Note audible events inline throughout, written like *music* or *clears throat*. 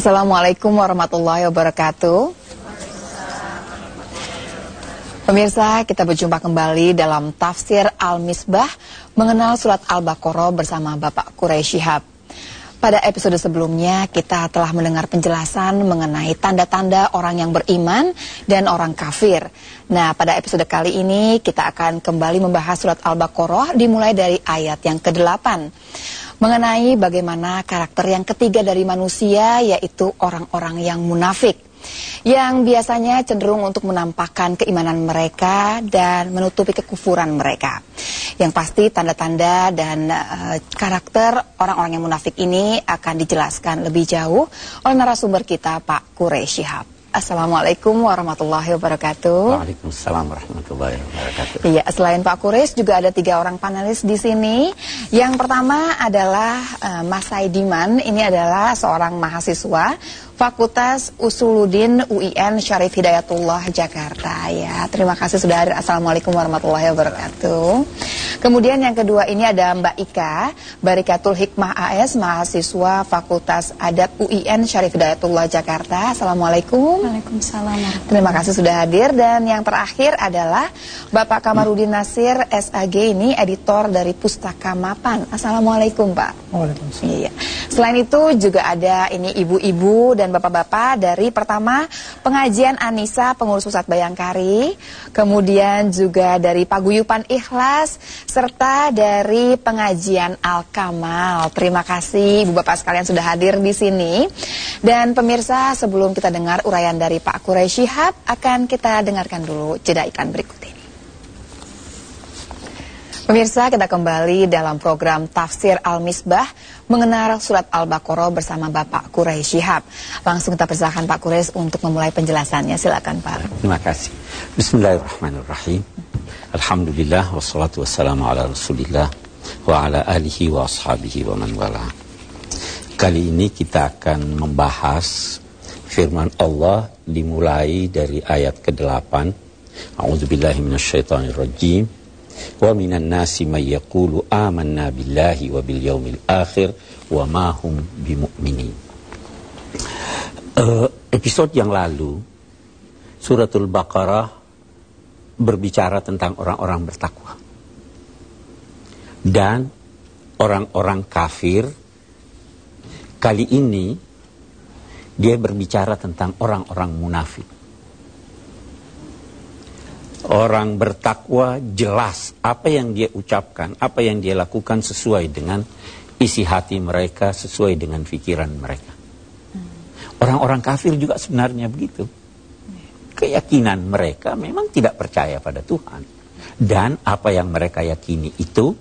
Assalamualaikum warahmatullahi wabarakatuh. Pemirsa, kita berjumpa kembali dalam tafsir Al-Misbah mengenal surat Al-Baqarah bersama Bapak Quraisy Shihab. Pada episode sebelumnya kita telah mendengar penjelasan mengenai tanda-tanda orang yang beriman dan orang kafir. Nah, pada episode kali ini kita akan kembali membahas surat Al-Baqarah dimulai dari ayat yang ke-8 mengenai bagaimana karakter yang ketiga dari manusia yaitu orang-orang yang munafik yang biasanya cenderung untuk menampakkan keimanan mereka dan menutupi kekufuran mereka. Yang pasti tanda-tanda dan uh, karakter orang-orang yang munafik ini akan dijelaskan lebih jauh oleh narasumber kita Pak Quraish Shihab. Assalamualaikum warahmatullahi wabarakatuh. Waalaikumsalam warahmatullahi wabarakatuh. Iya, selain Pak Kuris juga ada tiga orang panelis di sini. Yang pertama adalah uh, Mas Saidiman. Ini adalah seorang mahasiswa Fakultas Usuluddin UIN Syarif Hidayatullah Jakarta ya. Terima kasih sudah hadir. Assalamualaikum warahmatullahi wabarakatuh. Kemudian yang kedua ini ada Mbak Ika Barikatul Hikmah AS mahasiswa Fakultas Adat UIN Syarif Hidayatullah Jakarta. Assalamualaikum. Waalaikumsalam. Terima kasih sudah hadir dan yang terakhir adalah Bapak Kamarudin Nasir SAG ini editor dari Pustaka Mapan. Assalamualaikum Pak. Waalaikumsalam. Iya. Selain itu juga ada ini ibu-ibu dan bapak-bapak dari pertama pengajian Anissa pengurus pusat Bayangkari, kemudian juga dari Paguyupan Ikhlas serta dari pengajian Al Kamal. Terima kasih ibu bapak sekalian sudah hadir di sini. Dan pemirsa sebelum kita dengar uraian dari Pak Quraisy Shihab akan kita dengarkan dulu jeda iklan berikut ini. Pemirsa, kita kembali dalam program Tafsir Al-Misbah mengenal surat Al-Baqarah bersama Bapak Quraisy Shihab. Langsung kita persilakan Pak Quraisy untuk memulai penjelasannya. Silakan Pak. Terima kasih. Bismillahirrahmanirrahim. Alhamdulillah wassalatu wassalamu ala Rasulillah wa ala alihi wa ashabihi wa man wala. Kali ini kita akan membahas firman Allah dimulai dari ayat ke-8. A'udzubillahi minasyaitonirrajim. Wa minan nasi may yaqulu amanna billahi wa bil yaumil akhir wa ma hum bimumin. Uh, episode yang lalu suratul Baqarah berbicara tentang orang-orang bertakwa. Dan orang-orang kafir kali ini dia berbicara tentang orang-orang munafik. Orang bertakwa jelas apa yang dia ucapkan, apa yang dia lakukan sesuai dengan isi hati mereka, sesuai dengan pikiran mereka. Orang-orang kafir juga sebenarnya begitu. Keyakinan mereka memang tidak percaya pada Tuhan. Dan apa yang mereka yakini itu,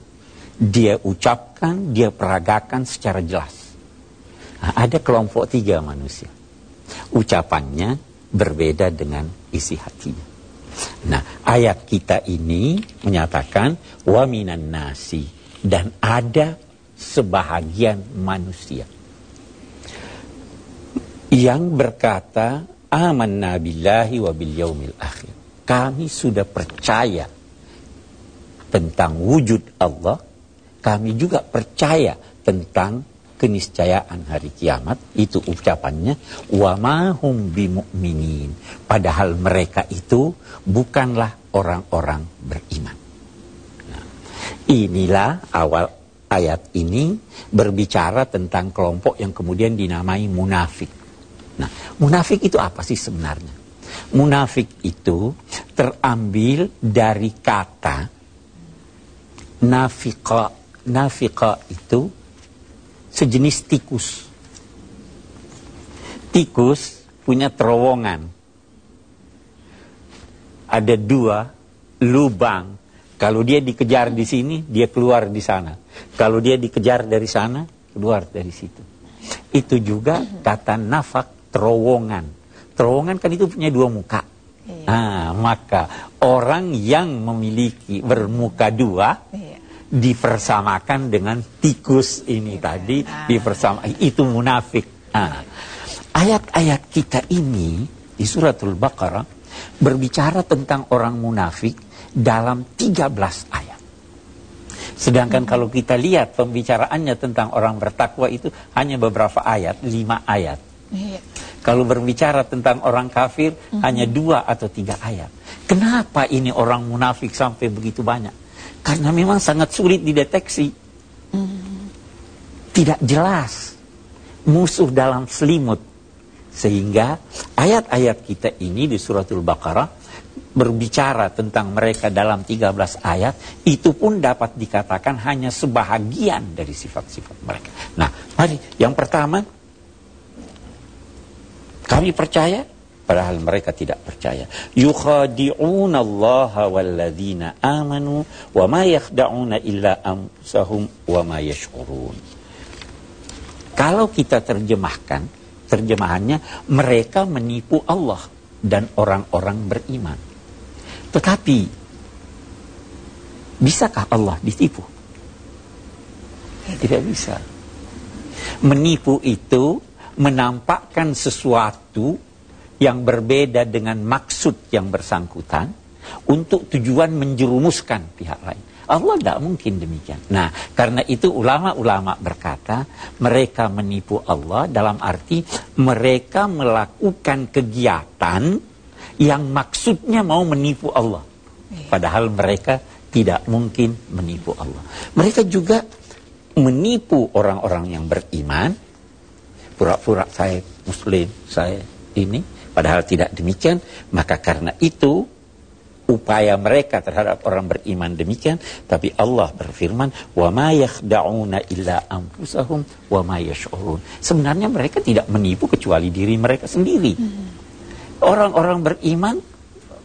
dia ucapkan, dia peragakan secara jelas. Nah, ada kelompok tiga manusia. Ucapannya berbeda dengan isi hatinya. Nah, ayat kita ini menyatakan wa minan nasi dan ada sebahagian manusia yang berkata amanna billahi wa bil yaumil akhir. Kami sudah percaya tentang wujud Allah, kami juga percaya tentang keniscayaan hari kiamat. Itu ucapannya. Wa mahum bimumin padahal mereka itu bukanlah orang-orang beriman. Nah, inilah awal ayat ini berbicara tentang kelompok yang kemudian dinamai munafik nah munafik itu apa sih sebenarnya munafik itu terambil dari kata nafika nafika itu sejenis tikus. Tikus punya terowongan. Ada dua lubang. Kalau dia dikejar di sini, dia keluar di sana. Kalau dia dikejar dari sana, keluar dari situ. Itu juga kata nafak terowongan. Terowongan kan itu punya dua muka. Iya. Nah, maka orang yang memiliki bermuka dua, Iya. dipersamakan dengan tikus ini tadi dipersama itu munafik. Nah, ayat-ayat kita ini di suratul Baqarah berbicara tentang orang munafik dalam 13 ayat. Sedangkan kalau kita lihat pembicaraannya tentang orang bertakwa itu hanya beberapa ayat, lima ayat. Iya. Kalau berbicara tentang orang kafir mm -hmm. hanya dua atau tiga ayat. Kenapa ini orang munafik sampai begitu banyak? Karena memang sangat sulit dideteksi. Mm -hmm. Tidak jelas musuh dalam selimut. Sehingga ayat-ayat kita ini di suratul Baqarah berbicara tentang mereka dalam 13 ayat, itu pun dapat dikatakan hanya sebahagian dari sifat-sifat mereka. Nah, mari yang pertama, kami percaya, padahal mereka tidak percaya. Yukhadi'una Allah walladzina amanu wa ma yakhda'una illa anfusahum wa ma. Kalau kita terjemahkan, terjemahannya mereka menipu Allah dan orang-orang beriman. Tetapi, bisakah Allah ditipu? Tidak bisa. Menipu itu menampakkan sesuatu yang berbeda dengan maksud yang bersangkutan untuk tujuan menjerumuskan pihak lain. Allah tidak mungkin demikian. Nah, karena itu ulama-ulama berkata, mereka menipu Allah dalam arti mereka melakukan kegiatan yang maksudnya mau menipu Allah. Iya. Padahal mereka tidak mungkin menipu Allah. Mereka juga menipu orang-orang yang beriman pura-pura saya muslim, saya ini. Padahal tidak demikian. Maka karena itu upaya mereka terhadap orang beriman demikian tapi Allah berfirman wa ma yakhda'una illa anfusahum wa ma yash'urun sebenarnya mereka tidak menipu kecuali diri mereka sendiri orang-orang beriman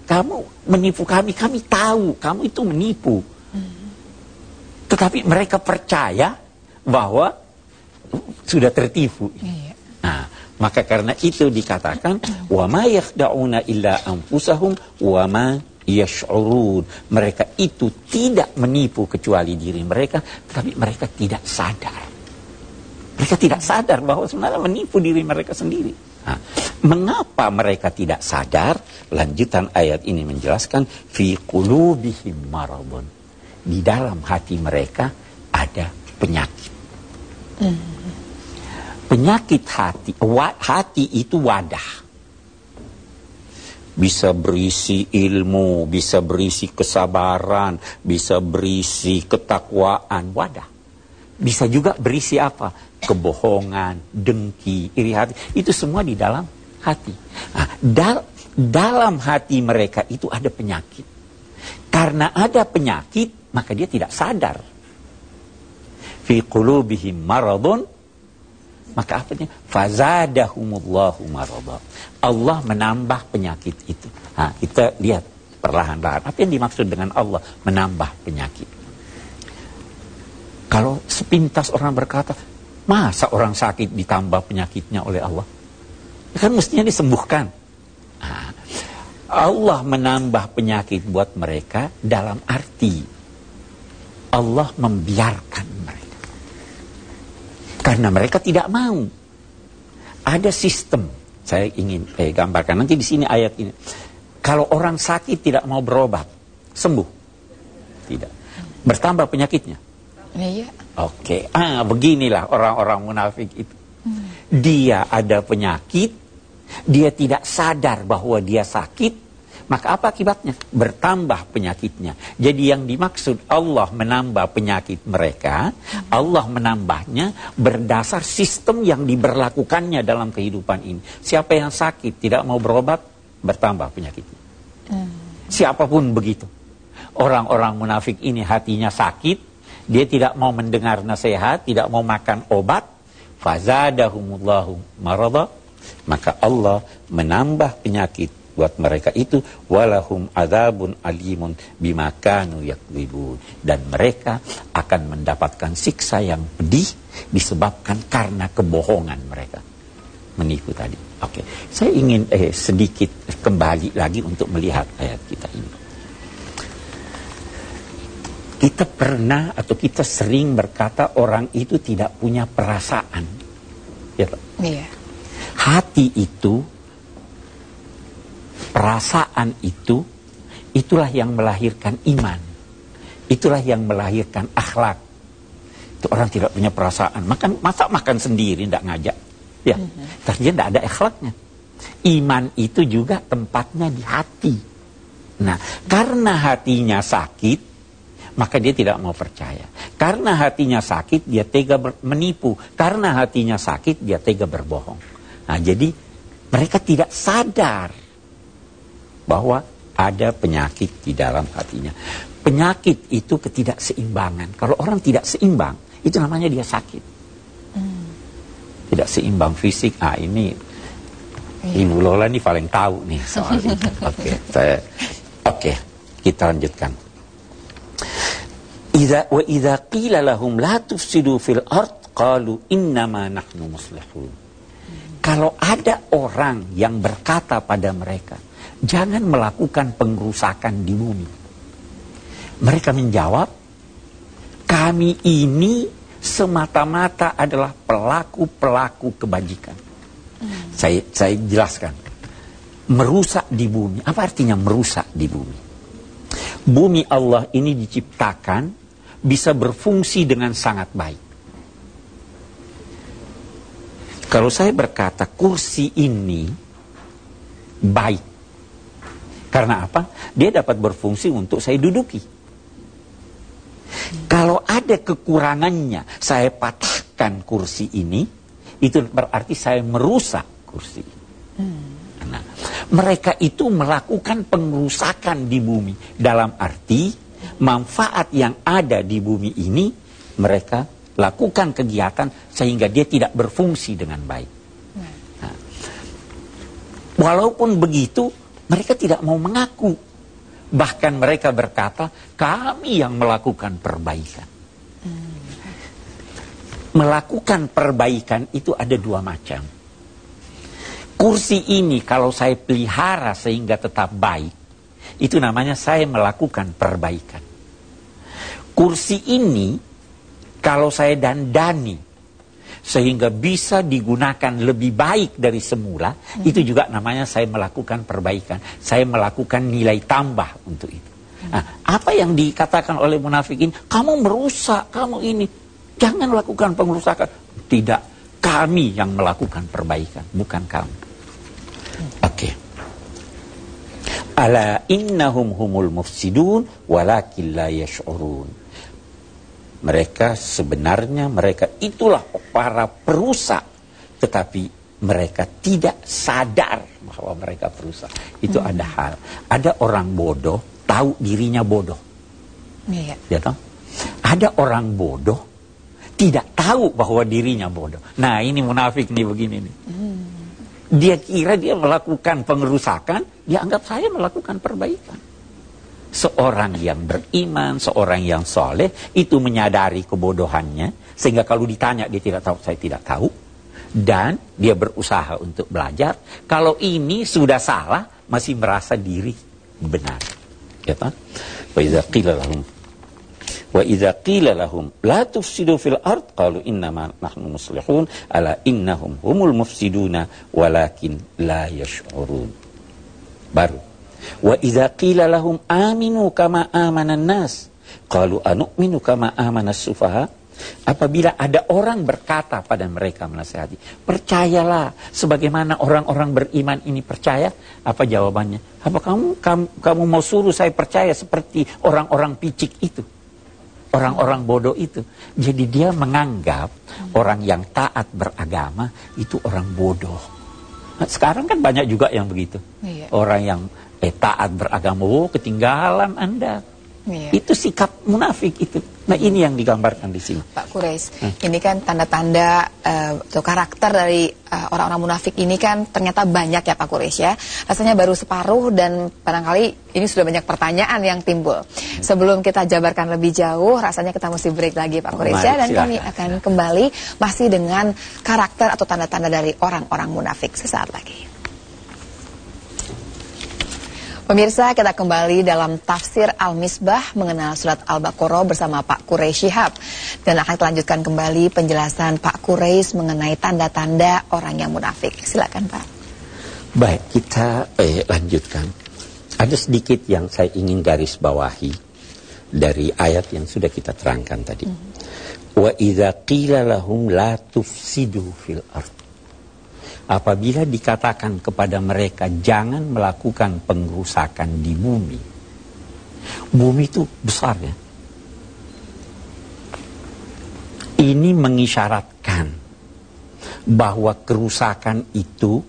kamu menipu kami kami tahu kamu itu menipu hmm. tetapi mereka percaya bahwa sudah tertipu. Iya. Nah, maka karena itu dikatakan wa ma yakhda'una illa anfusahum wa ma yash'urun. Mereka itu tidak menipu kecuali diri mereka, tetapi mereka tidak sadar. Mereka tidak sadar bahwa sebenarnya menipu diri mereka sendiri. Nah, mengapa mereka tidak sadar? Lanjutan ayat ini menjelaskan fi qulubihim maradun. Di dalam hati mereka ada penyakit. Penyakit hati, hati itu wadah. Bisa berisi ilmu, bisa berisi kesabaran, bisa berisi ketakwaan, wadah. Bisa juga berisi apa? kebohongan, dengki, iri hati, itu semua di dalam hati. Nah, dal dalam hati mereka itu ada penyakit. Karena ada penyakit, maka dia tidak sadar. Fi qulubihim maradun, maka apa dia? Fazadahumullahu maradha. Allah menambah penyakit itu. Nah, kita lihat perlahan-lahan. Apa yang dimaksud dengan Allah menambah penyakit? Kalau sepintas orang berkata, Masa orang sakit ditambah penyakitnya oleh Allah? Kan mestinya disembuhkan. Nah, Allah menambah penyakit buat mereka dalam arti Allah membiarkan. Karena mereka tidak mau. Ada sistem. Saya ingin eh, gambarkan nanti di sini ayat ini. Kalau orang sakit tidak mau berobat, sembuh. Tidak. Bertambah penyakitnya. Iya. Oke, okay. ah beginilah orang-orang munafik itu. Hmm. Dia ada penyakit, dia tidak sadar bahwa dia sakit, maka apa akibatnya? Bertambah penyakitnya. Jadi yang dimaksud Allah menambah penyakit mereka. Allah menambahnya berdasar sistem yang diberlakukannya dalam kehidupan ini. Siapa yang sakit tidak mau berobat, bertambah penyakitnya. Hmm. Siapa pun begitu. Orang-orang munafik ini hatinya sakit, dia tidak mau mendengar nasihat, tidak mau makan obat, fazadahumullahu marada, maka Allah menambah penyakit buat mereka itu walahum adzabun alimun bimakanu yakdzibun dan mereka akan mendapatkan siksa yang pedih disebabkan karena kebohongan mereka menipu tadi. Oke, okay. saya ingin eh, sedikit kembali lagi untuk melihat ayat kita ini. Kita pernah atau kita sering berkata orang itu tidak punya perasaan. Ya, Pak? Iya. Hati itu, perasaan itu, itulah yang melahirkan iman. Itulah yang melahirkan akhlak. Itu orang tidak punya perasaan. Makan, masa makan sendiri, tidak ngajak. Ya, mm -hmm. dia tidak ada akhlaknya. Iman itu juga tempatnya di hati. Nah, karena hatinya sakit, maka dia tidak mau percaya. Karena hatinya sakit, dia tega menipu. Karena hatinya sakit, dia tega berbohong. Nah, jadi mereka tidak sadar bahwa ada penyakit di dalam hatinya. Penyakit itu ketidakseimbangan. Kalau orang tidak seimbang, itu namanya dia sakit. Hmm. Tidak seimbang fisik. Ah ini iya. Ibu Lola ini paling tahu nih soal ini. *laughs* Oke, okay, saya oke, okay, kita lanjutkan. Idza wa idza qila lahum la tufsidu fil ard qalu innama nahnu muslihun. Kalau ada orang yang berkata pada mereka, jangan melakukan pengrusakan di bumi. Mereka menjawab, kami ini semata-mata adalah pelaku-pelaku kebajikan. Hmm. Saya, saya jelaskan. Merusak di bumi. Apa artinya merusak di bumi? Bumi Allah ini diciptakan bisa berfungsi dengan sangat baik. Kalau saya berkata kursi ini baik. Karena apa? Dia dapat berfungsi untuk saya duduki. Kalau ada kekurangannya, saya patahkan kursi ini, itu berarti saya merusak kursi. Nah, mereka itu melakukan pengerusakan di bumi. Dalam arti, manfaat yang ada di bumi ini, mereka lakukan kegiatan sehingga dia tidak berfungsi dengan baik. Nah, walaupun begitu, mereka tidak mau mengaku. Bahkan mereka berkata, kami yang melakukan perbaikan. Melakukan perbaikan itu ada dua macam. Kursi ini kalau saya pelihara sehingga tetap baik, itu namanya saya melakukan perbaikan. Kursi ini kalau saya dandani sehingga bisa digunakan lebih baik dari semula, hmm. itu juga namanya saya melakukan perbaikan. Saya melakukan nilai tambah untuk itu. Nah, apa yang dikatakan oleh munafikin? Kamu merusak, kamu ini. Jangan lakukan pengerusakan. Tidak, kami yang melakukan perbaikan, bukan kamu. Oke. Okay. Ala innahum humul mufsidun walakin la yash'urun. Mereka sebenarnya mereka itulah para perusak. Tetapi mereka tidak sadar bahwa mereka perusak. Itu hmm. ada hal. Ada orang bodoh tahu dirinya bodoh. Iya. Ya toh? Ada orang bodoh tidak tahu bahwa dirinya bodoh. Nah ini munafik nih begini nih. Hmm. Dia kira dia melakukan pengerusakan, dia anggap saya melakukan perbaikan seorang yang beriman, seorang yang soleh, itu menyadari kebodohannya, sehingga kalau ditanya dia tidak tahu, saya tidak tahu, dan dia berusaha untuk belajar. Kalau ini sudah salah, masih merasa diri benar. Ya kan? Wa idza qila lahum Wa idza qila lahum la tufsidu fil ard qalu innama nahnu muslihun ala innahum humul mufsiduna walakin la yash'urun. Baru Wa idza qila lahum aminu kama amanan nas qalu anu'minu kama amanas sufaha Apabila ada orang berkata pada mereka menasihati, percayalah sebagaimana orang-orang beriman ini percaya. Apa jawabannya? Apa kamu, kamu kamu mau suruh saya percaya seperti orang-orang picik itu? Orang-orang bodoh itu. Jadi dia menganggap orang yang taat beragama itu orang bodoh. Nah, sekarang kan banyak juga yang begitu. Iya. Orang yang eh taat beragama, oh ketinggalan Anda. Iya. Itu sikap munafik itu. Nah ini yang digambarkan di sini. Pak Kures, hmm. ini kan tanda-tanda uh, atau karakter dari uh, orang-orang munafik ini kan ternyata banyak ya Pak Kures ya. Rasanya baru separuh dan barangkali ini sudah banyak pertanyaan yang timbul. Hmm. Sebelum kita jabarkan lebih jauh, rasanya kita mesti break lagi Pak Kures ya. Dan kami akan kembali masih dengan karakter atau tanda-tanda dari orang-orang munafik sesaat lagi. Pemirsa, kita kembali dalam tafsir Al-Misbah mengenal surat Al-Baqarah bersama Pak Quraisy Shihab. Dan akan lanjutkan kembali penjelasan Pak Quraisy mengenai tanda-tanda orang yang munafik. Silakan Pak. Baik, kita eh, lanjutkan. Ada sedikit yang saya ingin garis bawahi dari ayat yang sudah kita terangkan tadi. Mm-hmm. Wa idza qila lahum la tufsidu fil ard. Apabila dikatakan kepada mereka jangan melakukan pengrusakan di bumi. Bumi itu besar ya. Ini mengisyaratkan bahwa kerusakan itu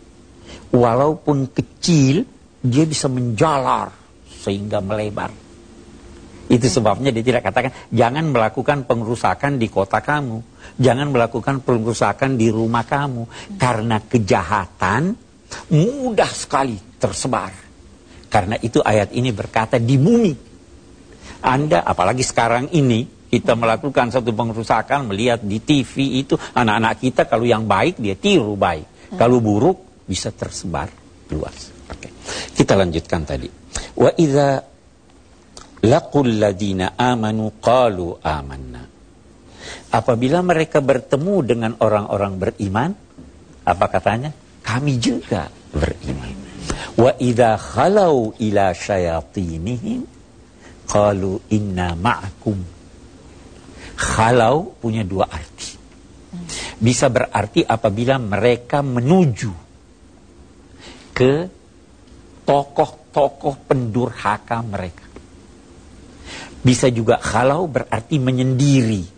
walaupun kecil dia bisa menjalar sehingga melebar. Itu sebabnya dia tidak katakan jangan melakukan pengrusakan di kota kamu, jangan melakukan pengrusakan di rumah kamu karena kejahatan mudah sekali tersebar. Karena itu ayat ini berkata di bumi. Anda apalagi sekarang ini kita melakukan satu pengrusakan melihat di TV itu anak-anak kita kalau yang baik dia tiru baik, kalau buruk bisa tersebar luas. Oke. Kita lanjutkan tadi. Wa idza laqul ladina amanu qalu amanna. Apabila mereka bertemu dengan orang-orang beriman, apa katanya? Kami juga beriman. Wa idza khalau ila syayatinihim qalu inna ma'akum. Khalau punya dua arti. Bisa berarti apabila mereka menuju ke tokoh-tokoh pendurhaka mereka. Bisa juga kalau berarti menyendiri.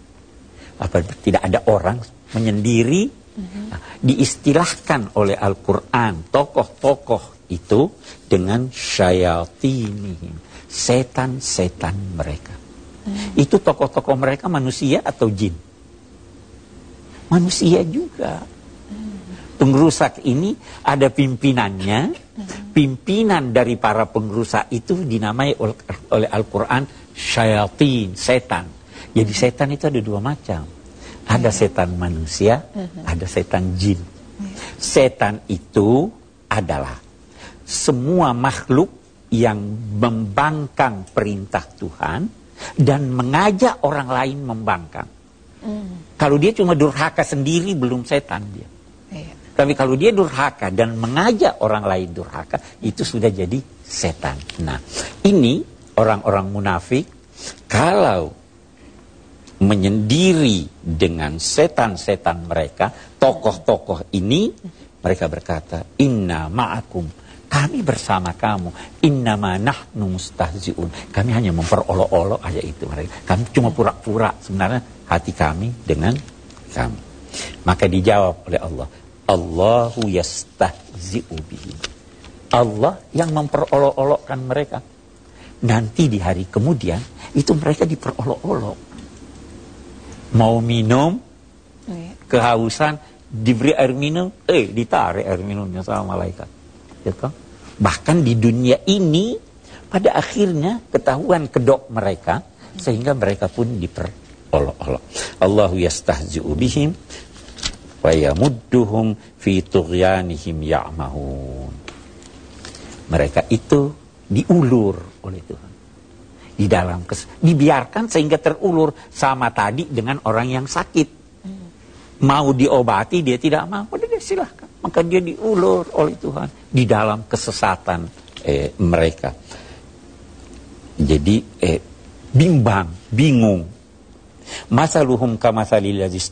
Apa tidak ada orang menyendiri? Nah, diistilahkan oleh Al-Quran tokoh-tokoh itu dengan syayatinihim. Setan-setan mereka. Hmm. Itu tokoh-tokoh mereka manusia atau jin? Manusia juga. Pengrusak ini ada pimpinannya. Pimpinan dari para pengrusak itu dinamai oleh Al-Quran syayatin, setan. Jadi setan itu ada dua macam. Ada setan manusia, ada setan jin. Setan itu adalah semua makhluk yang membangkang perintah Tuhan dan mengajak orang lain membangkang. Mm. Kalau dia cuma durhaka sendiri belum setan dia. Iya. Tapi kalau dia durhaka dan mengajak orang lain durhaka, itu sudah jadi setan. Nah, ini orang-orang munafik kalau menyendiri dengan setan-setan mereka, tokoh-tokoh ini, mereka berkata, Inna ma'akum, kami bersama kamu, Inna nahnu mustahzi'un. Kami hanya memperolok-olok aja itu mereka. Kami cuma pura-pura sebenarnya hati kami dengan kamu. Maka dijawab oleh Allah, Allahu yastahzi'u bihi. Allah yang memperolok-olokkan mereka. Nanti di hari kemudian itu mereka diperolok-olok. Mau minum, iya. kehausan, diberi air minum, eh ditarik air minumnya sama malaikat. Gitu. Bahkan di dunia ini pada akhirnya ketahuan kedok mereka sehingga mereka pun diperolok-olok. Allahu yastahzi'u bihim wa yamudduhum fi tughyanihim ya'mahun. Mereka itu diulur oleh Tuhan. Di dalam dibiarkan sehingga terulur sama tadi dengan orang yang sakit. Mau diobati dia tidak mau, dia silahkan. Maka dia diulur oleh Tuhan di dalam kesesatan eh, mereka. Jadi eh, bimbang, bingung Masaluhum kamasalil ladzi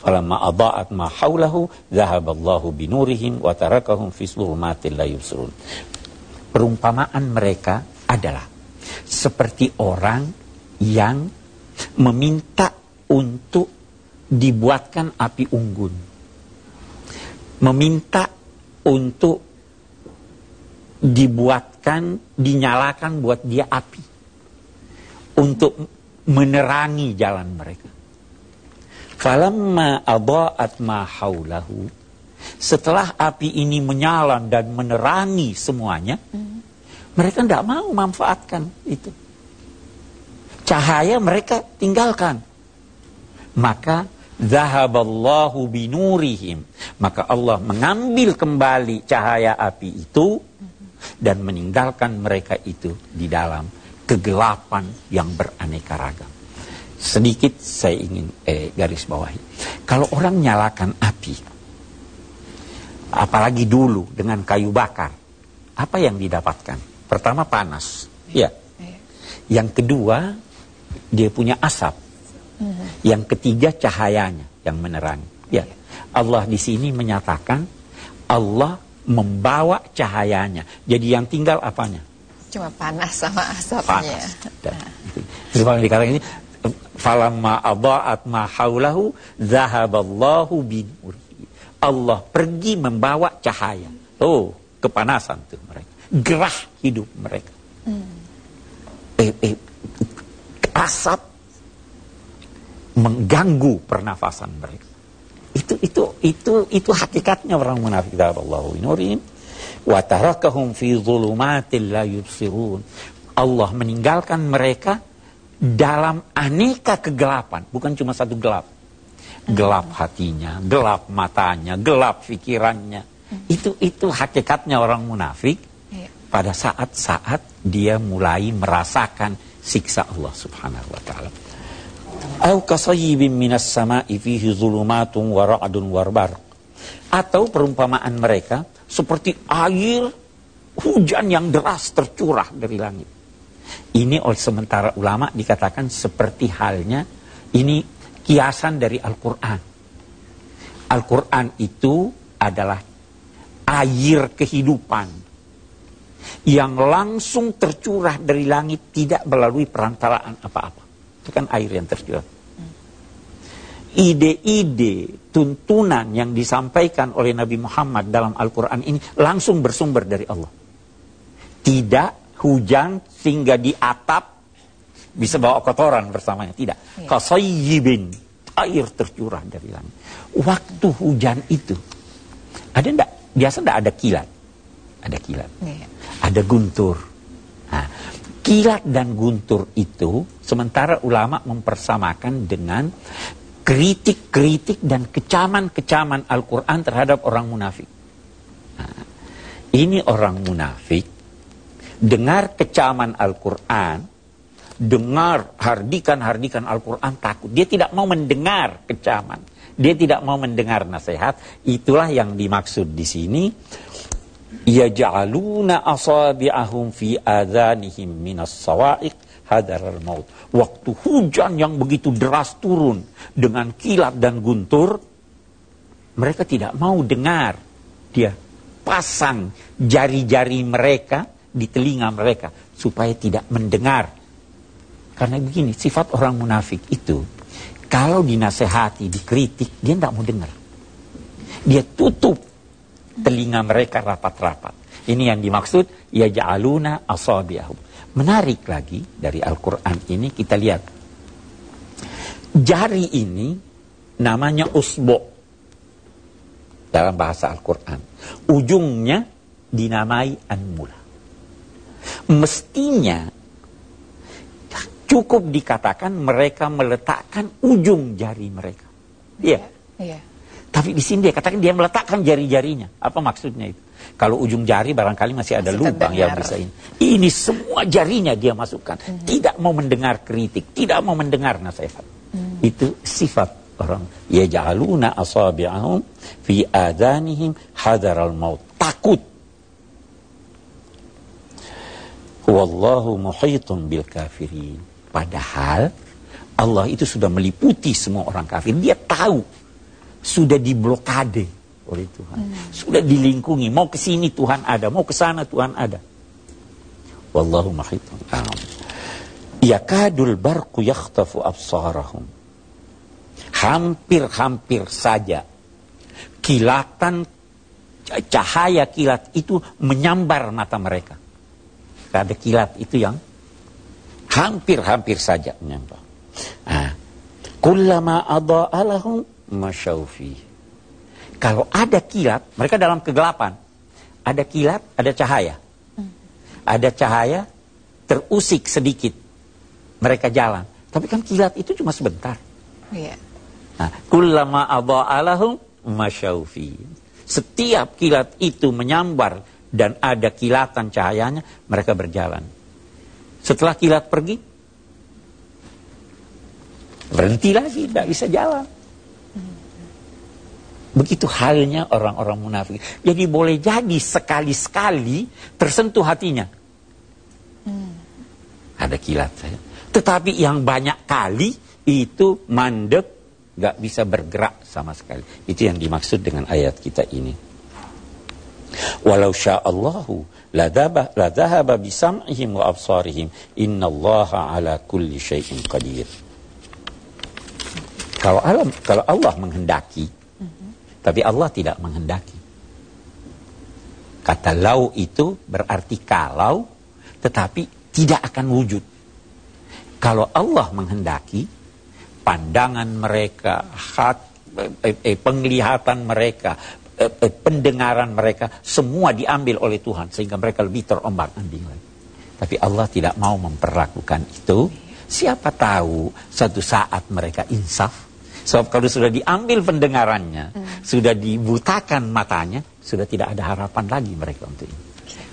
falamma adaa'at ma haulahu dhahaballahu binurihim wa tarakahum. Perumpamaan mereka adalah seperti orang yang meminta untuk dibuatkan api unggun. Meminta untuk dibuatkan, dinyalakan buat dia api. Untuk menerangi jalan mereka. Falamma adaat ma haulahu. Setelah api ini menyala dan menerangi semuanya, hmm. Mereka tidak mau manfaatkan itu. Cahaya mereka tinggalkan. Maka zahaballahu binurihim. Maka Allah mengambil kembali cahaya api itu dan meninggalkan mereka itu di dalam kegelapan yang beraneka ragam. Sedikit saya ingin eh, garis bawahi. Kalau orang nyalakan api, apalagi dulu dengan kayu bakar, apa yang didapatkan? Pertama panas, ya. Yang kedua dia punya asap. Yang ketiga cahayanya yang menerangi. Ya. Allah di sini menyatakan Allah membawa cahayanya. Jadi yang tinggal apanya? Cuma panas sama asapnya. Panas. Dan, Terus dikatakan ini falamma adaat ma haulahu zahaballahu binuri. Allah pergi membawa cahaya. Oh, kepanasan tuh mereka. Gerah hidup mereka. Hmm. Eh, eh, asap mengganggu pernafasan mereka. Itu itu itu itu hakikatnya orang munafik Allahu nurin wa tarakahum fi dhulumatil la yubsirun. Allah meninggalkan mereka dalam aneka kegelapan, bukan cuma satu gelap. Gelap hatinya, gelap matanya, gelap pikirannya. Itu itu hakikatnya orang munafik. Pada saat-saat dia mulai merasakan siksa Allah Subhanahu wa taala. Au kasayyibin minas sama'i fihi zulumatun wa ra'dun warbar. Atau perumpamaan mereka seperti air hujan yang deras tercurah dari langit. Ini oleh sementara ulama dikatakan seperti halnya ini kiasan dari Al-Quran. Al-Quran itu adalah air kehidupan yang langsung tercurah dari langit tidak melalui perantaraan apa-apa. Itu kan air yang tercurah. Ide-ide, tuntunan yang disampaikan oleh Nabi Muhammad dalam Al-Quran ini langsung bersumber dari Allah. Tidak hujan sehingga di atap bisa bawa kotoran bersamanya. Tidak. Ya. Kasayyibin. Air tercurah dari langit. Waktu hujan itu. Ada enggak? Biasa enggak ada kilat. Ada kilat. Ya. Ada guntur. Nah, kilat dan guntur itu sementara ulama mempersamakan dengan kritik-kritik dan kecaman-kecaman Al-Quran terhadap orang munafik. Nah, ini orang munafik dengar kecaman Al-Quran, dengar hardikan-hardikan Al-Quran takut. Dia tidak mau mendengar kecaman. Dia tidak mau mendengar nasihat. Itulah yang dimaksud di sini yaj'aluna asabi'ahum fi adhanihim minas sawa'iq hadaral maut. Waktu hujan yang begitu deras turun dengan kilat dan guntur, mereka tidak mau dengar. Dia pasang jari-jari mereka di telinga mereka supaya tidak mendengar. Karena begini, sifat orang munafik itu kalau dinasehati, dikritik, dia tidak mau dengar. Dia tutup telinga mereka rapat-rapat. Ini yang dimaksud ya ja'aluna asabiahum. Menarik lagi dari Al-Qur'an ini kita lihat. Jari ini namanya usbo dalam bahasa Al-Qur'an. Ujungnya dinamai anmula. Mestinya cukup dikatakan mereka meletakkan ujung jari mereka. Iya. Iya. Tapi di sini dia katakan dia meletakkan jari-jarinya. Apa maksudnya itu? Kalau ujung jari barangkali masih ada masih lubang yang bisa ini. Ini semua jarinya dia masukkan. Hmm. Tidak mau mendengar kritik, tidak mau mendengar nasihat. Hmm. Itu sifat orang. Ya ja'aluna asabi'ahum fi adanihim hadaral maut. Takut. Wallahu muhitun bil kafirin. Padahal Allah itu sudah meliputi semua orang kafir. Dia tahu sudah diblokade oleh Tuhan. Hmm. Sudah dilingkungi. Mau ke sini Tuhan ada, mau ke sana Tuhan ada. Wallahu mahitun. Yakadul barku yakhtafu absarahum. Hampir-hampir saja kilatan cahaya kilat itu menyambar mata mereka. Ada kilat itu yang hampir-hampir saja menyambar. Nah, kullama adha'alahum masyaufi. Kalau ada kilat, mereka dalam kegelapan. Ada kilat, ada cahaya. Ada cahaya, terusik sedikit. Mereka jalan. Tapi kan kilat itu cuma sebentar. Iya. Nah, kullama adha'alahum masyaufi. Setiap kilat itu menyambar dan ada kilatan cahayanya, mereka berjalan. Setelah kilat pergi, berhenti lagi, tidak bisa jalan. Begitu halnya orang-orang munafik. Jadi boleh jadi sekali-sekali tersentuh hatinya. Hmm. Ada kilat saya. Tetapi yang banyak kali itu mandek, nggak bisa bergerak sama sekali. Itu yang dimaksud dengan ayat kita ini. Walau sya'allahu la dhahaba bisam'ihim wa absarihim innallaha ala kulli syai'in qadir. Kalau Allah, kalau Allah menghendaki, tapi Allah tidak menghendaki. Kata lau itu berarti kalau, tetapi tidak akan wujud. Kalau Allah menghendaki, pandangan mereka, hak, eh, eh, penglihatan mereka, eh, eh, pendengaran mereka, semua diambil oleh Tuhan sehingga mereka lebih terombak ambing lagi. Tapi Allah tidak mau memperlakukan itu. Siapa tahu satu saat mereka insaf. Sebab kalau sudah diambil pendengarannya, hmm. sudah dibutakan matanya, sudah tidak ada harapan lagi mereka untuk ini.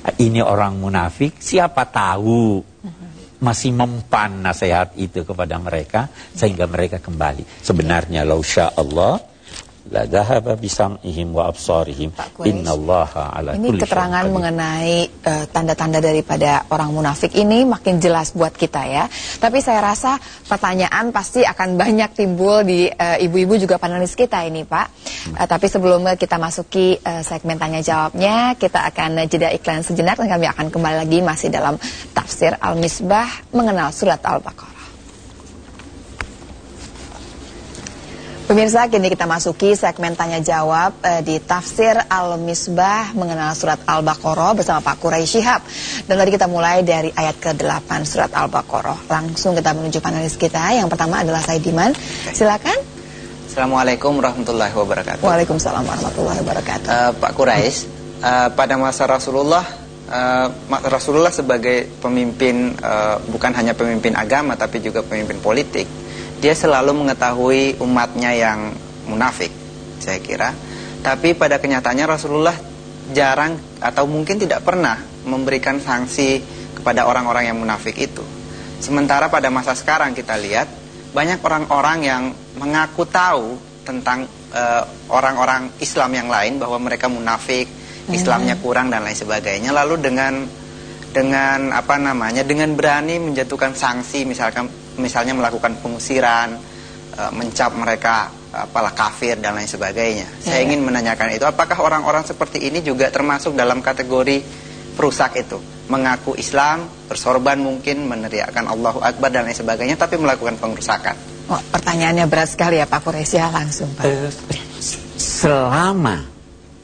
Ini orang munafik, siapa tahu hmm masih mempan nasihat itu kepada mereka sehingga mereka kembali. Sebenarnya lausya Allah la dhahaba bisam'ihim wa absarihim innallaha ala Ini keterangan mengenai eh, tanda-tanda uh, daripada orang munafik ini makin jelas buat kita ya. Tapi saya rasa pertanyaan pasti akan banyak timbul di eh, ibu-ibu uh, juga panelis kita ini Pak. Uh, tapi sebelum kita masuki uh, segmen tanya jawabnya, kita akan jeda iklan sejenak dan kami akan kembali lagi masih dalam tafsir Al-Misbah mengenal surat Al-Baqarah. Pemirsa, kini kita masuki segmen tanya jawab eh, di Tafsir Al-Misbah mengenal surat Al-Baqarah bersama Pak Kurai Shihab. Dan tadi kita mulai dari ayat ke-8 surat Al-Baqarah. Langsung kita menuju panelis kita. Yang pertama adalah Saidiman. Silakan. Assalamualaikum warahmatullahi wabarakatuh. Waalaikumsalam warahmatullahi wabarakatuh. Uh, Pak Quraisy, uh, pada masa Rasulullah Uh, Rasulullah sebagai pemimpin uh, bukan hanya pemimpin agama tapi juga pemimpin politik dia selalu mengetahui umatnya yang munafik, saya kira. Tapi pada kenyataannya Rasulullah jarang atau mungkin tidak pernah memberikan sanksi kepada orang-orang yang munafik itu. Sementara pada masa sekarang kita lihat banyak orang-orang yang mengaku tahu tentang eh, orang-orang uh, Islam yang lain bahwa mereka munafik, hmm. Islamnya kurang dan lain sebagainya. Lalu dengan dengan apa namanya dengan berani menjatuhkan sanksi misalkan misalnya melakukan pengusiran, e, mencap mereka apalah kafir dan lain sebagainya. Ya, Saya ya. ingin menanyakan itu apakah orang-orang seperti ini juga termasuk dalam kategori perusak itu, mengaku Islam, bersorban mungkin meneriakkan Allahu Akbar dan lain sebagainya tapi melakukan pengerusakan. Oh, pertanyaannya berat sekali ya Pak Kuresia langsung Pak. Eh, selama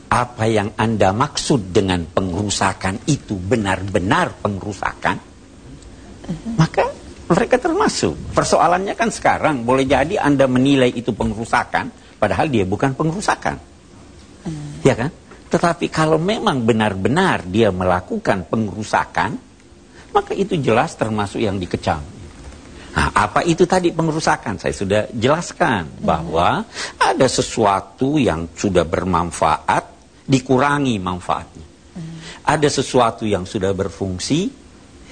apa yang Anda maksud dengan pengerusakan itu benar-benar pengerusakan, uh -huh. maka mereka termasuk. Persoalannya kan sekarang boleh jadi Anda menilai itu pengerusakan, padahal dia bukan pengerusakan. Hmm. Ya kan? Tetapi kalau memang benar-benar dia melakukan pengerusakan, maka itu jelas termasuk yang dikecam. Nah, apa itu tadi pengerusakan? Saya sudah jelaskan hmm. bahwa ada sesuatu yang sudah bermanfaat, dikurangi manfaatnya. Hmm. Ada sesuatu yang sudah berfungsi,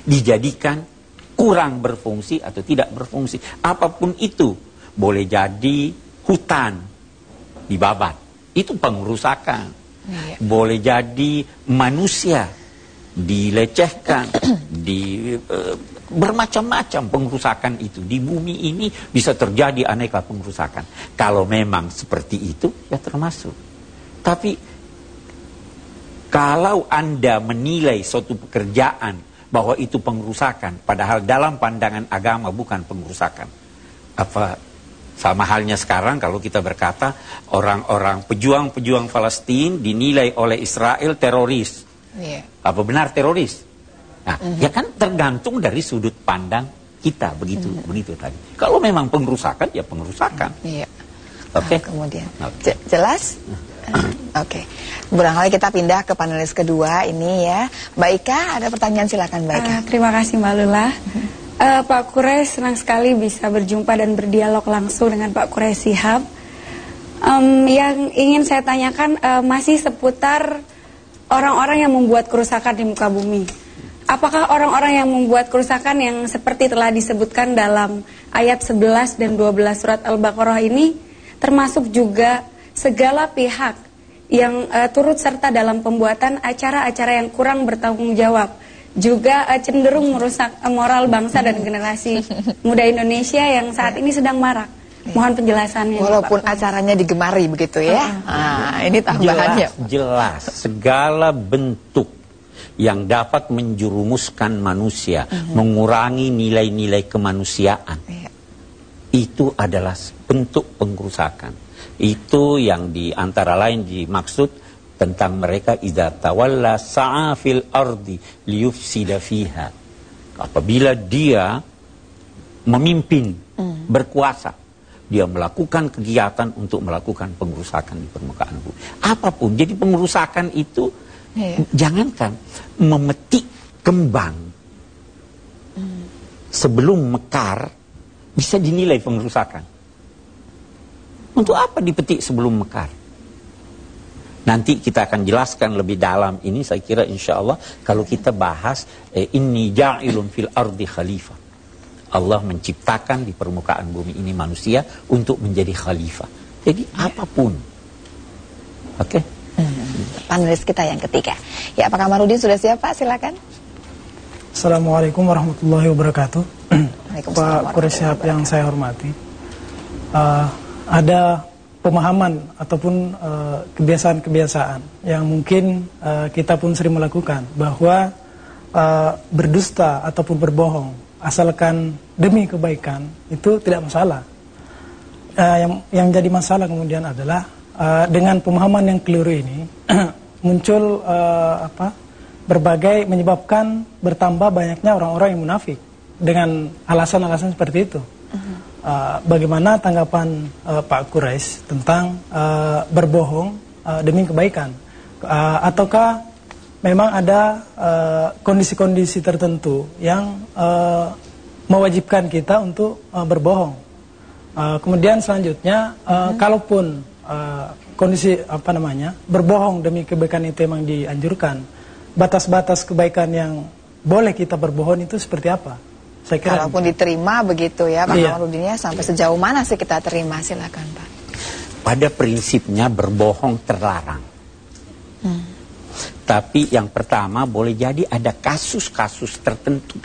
dijadikan kurang berfungsi atau tidak berfungsi. Apa pun itu, boleh jadi hutan dibabat. Itu pengerusakan. Iya. Boleh jadi manusia dilecehkan, *clears throat* di uh, bermacam-macam pengerusakan itu. Di bumi ini bisa terjadi aneka pengerusakan. Kalau memang seperti itu, ya termasuk. Tapi kalau Anda menilai suatu pekerjaan bahwa itu pengerusakan padahal dalam pandangan agama bukan pengerusakan apa sama halnya sekarang kalau kita berkata orang-orang pejuang-pejuang Palestina dinilai oleh Israel teroris yeah. apa benar teroris nah mm -hmm. ya kan tergantung dari sudut pandang kita begitu mm -hmm. begitu tadi kalau memang pengerusakan ya pengerusakan yeah. oke okay? nah, kemudian okay. jelas *clears throat* Oke, okay. barangkali kita pindah ke panelis kedua ini ya. Mbak Ika, ada pertanyaan silakan Mbak Ika. Uh, terima kasih Mbak Lula. Uh, Pak Kure senang sekali bisa berjumpa dan berdialog langsung dengan Pak Kure Sihab. Um, yang ingin saya tanyakan uh, masih seputar orang-orang yang membuat kerusakan di muka bumi. Apakah orang-orang yang membuat kerusakan yang seperti telah disebutkan dalam ayat 11 dan 12 surat Al-Baqarah ini termasuk juga segala pihak yang uh, turut serta dalam pembuatan acara-acara yang kurang bertanggung jawab juga uh, cenderung merusak uh, moral bangsa dan generasi muda Indonesia yang saat ini sedang marak. Mohon penjelasannya. Walaupun Pak. acaranya digemari begitu ya. Uh -huh. Nah, ini tambahannya. Jelas, jelas segala bentuk yang dapat menjurumuskan manusia, uh -huh. mengurangi nilai-nilai kemanusiaan. Uh Itu adalah bentuk pengrusakan. Itu yang di antara lain dimaksud tentang mereka idza tawalla sa'a fil ardi liyufsida fiha. Apabila dia memimpin, hmm. berkuasa, dia melakukan kegiatan untuk melakukan pengerusakan di permukaan bumi. Apa pun. Jadi pengerusakan itu yeah. jangankan memetik kembang hmm. sebelum mekar bisa dinilai pengerusakan. Untuk apa dipetik sebelum mekar? Nanti kita akan jelaskan lebih dalam ini saya kira insya Allah kalau kita bahas eh, inni ja'ilun fil ardi khalifah. Allah menciptakan di permukaan bumi ini manusia untuk menjadi khalifah. Jadi apa pun. Oke. Okay? Hmm. Panelis kita yang ketiga. Ya Pak Kamarudin sudah siap Pak? Silakan. Assalamualaikum warahmatullahi wabarakatuh. *clears throat* Pak Kuresiap yang saya hormati. Uh, ada pemahaman ataupun eh, kebiasaan-kebiasaan yang mungkin uh, kita pun sering melakukan bahwa uh, berdusta ataupun berbohong asalkan demi kebaikan itu tidak masalah. Yang yang jadi masalah kemudian adalah dengan pemahaman yang keliru ini *clears throat* muncul apa berbagai menyebabkan bertambah banyaknya orang-orang yang munafik dengan alasan-alasan seperti itu. -huh. Uh, bagaimana tanggapan uh, Pak Quraisy tentang uh, berbohong uh, demi kebaikan? Uh, ataukah memang ada kondisi-kondisi uh, tertentu yang uh, mewajibkan kita untuk uh, berbohong? Uh, kemudian selanjutnya, uh, hmm. kalaupun uh, kondisi apa namanya berbohong demi kebaikan itu memang dianjurkan, batas-batas kebaikan yang boleh kita berbohong itu seperti apa? Saya kira Kalaupun diterima begitu ya Pak iya. Kamarudin sampai sejauh mana sih kita terima silakan Pak. Pada prinsipnya berbohong terlarang. Hmm. Tapi yang pertama boleh jadi ada kasus-kasus tertentu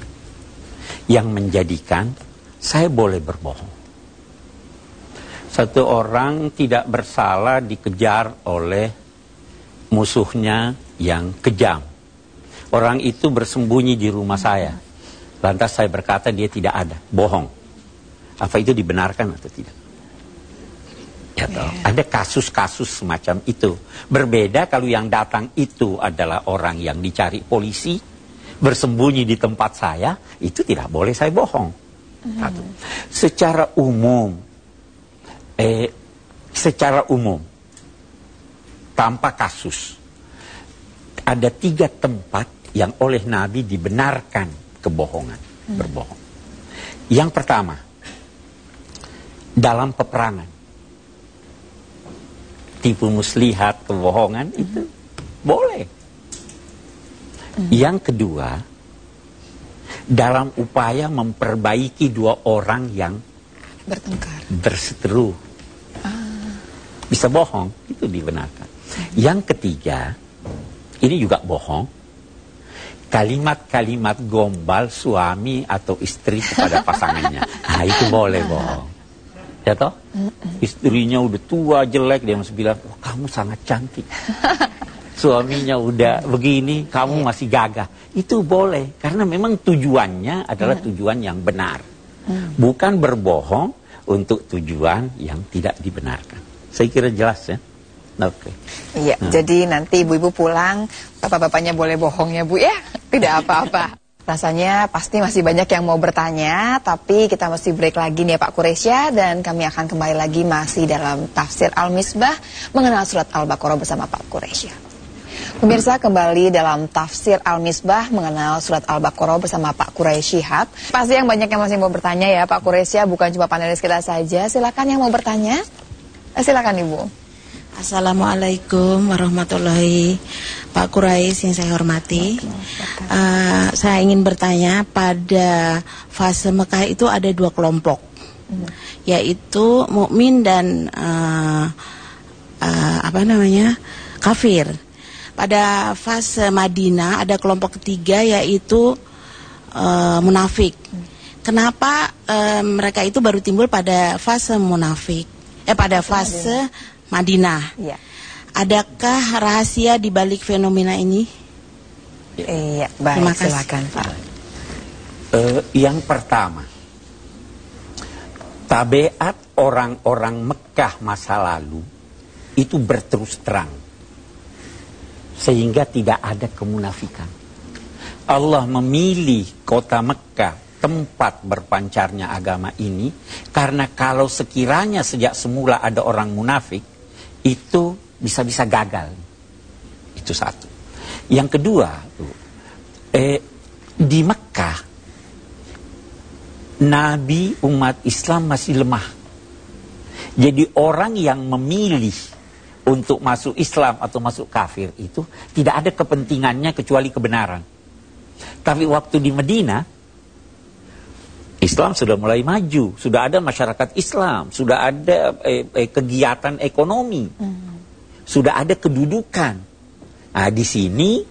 yang menjadikan saya boleh berbohong. Satu orang tidak bersalah dikejar oleh musuhnya yang kejam. Orang itu bersembunyi di rumah saya Lantas saya berkata dia tidak ada, bohong. Apa itu dibenarkan atau tidak? Ya toh, yeah. ada kasus-kasus semacam itu. Berbeda kalau yang datang itu adalah orang yang dicari polisi, bersembunyi di tempat saya, itu tidak boleh saya bohong. Mm. Secara umum, eh, secara umum, tanpa kasus, ada tiga tempat yang oleh Nabi dibenarkan kebohongan, hmm. berbohong. Yang pertama, dalam peperangan, tipu muslihat, kebohongan hmm. itu boleh. Hmm. Yang kedua, dalam upaya memperbaiki dua orang yang bertengkar, berseteru, ah. bisa bohong, itu dibenarkan. Hmm. Yang ketiga, ini juga bohong kalimat-kalimat gombal suami atau istri kepada pasangannya. *laughs* Nah itu boleh bohong. Ya toh? Istrinya udah tua, jelek, dia masih bilang, oh, kamu sangat cantik. *laughs* Suaminya udah begini, kamu iya. masih gagah. Itu boleh, karena memang tujuannya adalah iya. tujuan yang benar. Mm. Bukan berbohong untuk tujuan yang tidak dibenarkan. Saya kira jelas ya. Oke. Okay. Iya, hmm. jadi nanti ibu-ibu pulang, bapak-bapaknya boleh bohong ya Bu ya, *laughs* tidak apa-apa. Rasanya pasti masih banyak yang mau bertanya, tapi kita mesti break lagi nih ya Pak Kuresya dan kami akan kembali lagi masih dalam tafsir Al-Misbah mengenal surat Al-Baqarah bersama Pak Kuresya. Pemirsa kembali dalam tafsir Al-Misbah mengenal surat Al-Baqarah bersama Pak Quraisy Shihab. Pasti yang banyak yang masih mau bertanya ya Pak Quraisy bukan cuma panelis kita saja. Silakan yang mau bertanya. Silakan Ibu. Assalamualaikum warahmatullahi Pak Kurais yang saya hormati. Uh, saya ingin bertanya pada fase Mekah itu ada dua kelompok, yaitu mukmin dan uh, uh, apa namanya kafir. Pada fase Madinah ada kelompok ketiga yaitu uh, munafik. Kenapa uh, mereka itu baru timbul pada fase munafik, eh pada fase Madinah. Ya. Adakah rahasia di balik fenomena ini? Iya, baik. Terima kasih. Silakan, Pak. Uh, yang pertama, tabiat orang-orang Mekah masa lalu itu berterus terang. Sehingga tidak ada kemunafikan. Allah memilih kota Mekah tempat berpancarnya agama ini karena kalau sekiranya sejak semula ada orang munafik itu bisa-bisa gagal. Itu satu. Yang kedua, eh, di Mekah Nabi umat Islam masih lemah. Jadi orang yang memilih untuk masuk Islam atau masuk kafir itu tidak ada kepentingannya kecuali kebenaran. Tapi waktu di Medina Islam sudah mulai maju, sudah ada masyarakat Islam, sudah ada eh, eh, kegiatan ekonomi, hmm. sudah ada kedudukan. Nah, di sini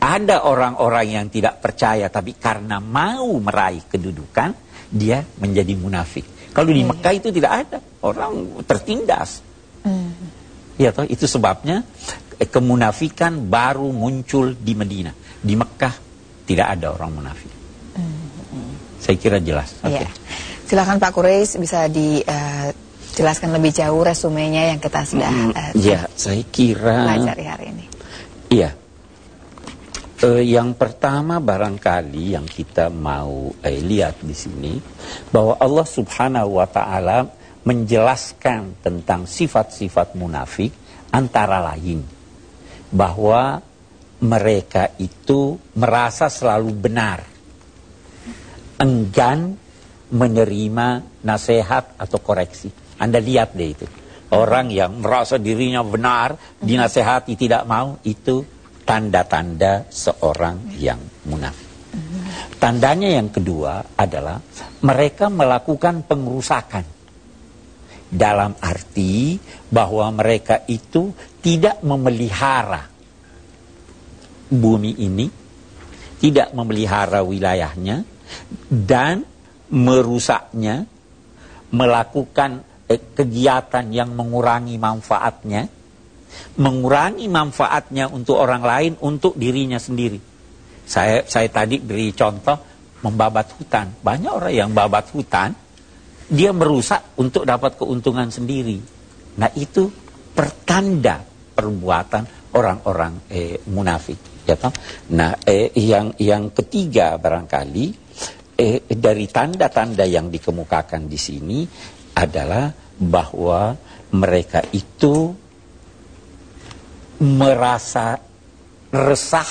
ada orang-orang yang tidak percaya, tapi karena mau meraih kedudukan, dia menjadi munafik. Kalau di iya. Mekah itu tidak ada, orang tertindas. Hmm. Ya toh, itu sebabnya eh, kemunafikan baru muncul di Medina. Di Mekah tidak ada orang munafik. Saya kira jelas. Okay. Ya. Silakan Pak Kureis bisa dijelaskan uh, lebih jauh resumenya yang kita sudah uh, ya, saya kira pelajari hari ini. Iya. Uh, yang pertama barangkali yang kita mau uh, lihat di sini bahwa Allah Subhanahu wa taala menjelaskan tentang sifat-sifat munafik antara lain bahwa mereka itu merasa selalu benar enggan menerima nasihat atau koreksi. Anda lihat deh itu. Orang yang merasa dirinya benar, dinasehati tidak mau, itu tanda-tanda seorang yang munafik. Tandanya yang kedua adalah mereka melakukan pengerusakan. Dalam arti bahwa mereka itu tidak memelihara bumi ini, tidak memelihara wilayahnya, dan merusaknya, melakukan eh, kegiatan yang mengurangi manfaatnya, mengurangi manfaatnya untuk orang lain, untuk dirinya sendiri. Saya saya tadi beri contoh membabat hutan. Banyak orang yang babat hutan, dia merusak untuk dapat keuntungan sendiri. Nah itu pertanda perbuatan orang-orang eh, munafik. Ya? Nah eh, yang yang ketiga barangkali eh, dari tanda-tanda yang dikemukakan di sini adalah bahwa mereka itu merasa resah,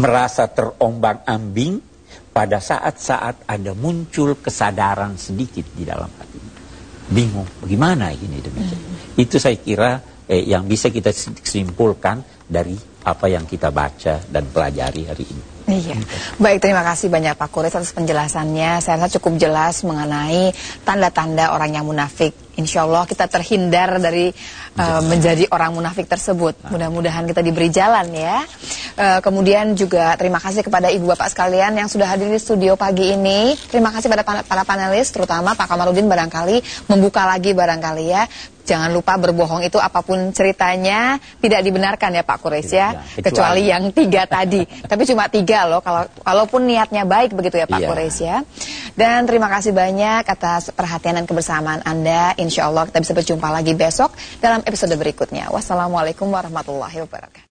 merasa terombang-ambing pada saat-saat ada muncul kesadaran sedikit di dalam hati. Bingung, bagaimana ini demikian? Hmm. Itu saya kira eh, yang bisa kita simpulkan dari apa yang kita baca dan pelajari hari ini. Iya, baik terima kasih banyak Pak Kuris atas penjelasannya. Saya rasa cukup jelas mengenai tanda-tanda orang yang munafik. Insya Allah kita terhindar dari uh, menjadi orang munafik tersebut. Mudah-mudahan kita diberi jalan ya. Uh, kemudian juga terima kasih kepada ibu bapak sekalian yang sudah hadir di studio pagi ini. Terima kasih pada para panelis, terutama Pak Kamarudin barangkali membuka lagi barangkali ya Jangan lupa berbohong itu apa pun ceritanya tidak dibenarkan ya Pak Kures ya, ya kecuali yang tiga tadi. *laughs* Tapi cuma tiga loh kalau walaupun niatnya baik begitu ya Pak ya. Kures ya. Dan terima kasih banyak atas perhatian dan kebersamaan Anda. Insya Allah kita bisa berjumpa lagi besok dalam episode berikutnya. Wassalamualaikum warahmatullahi wabarakatuh.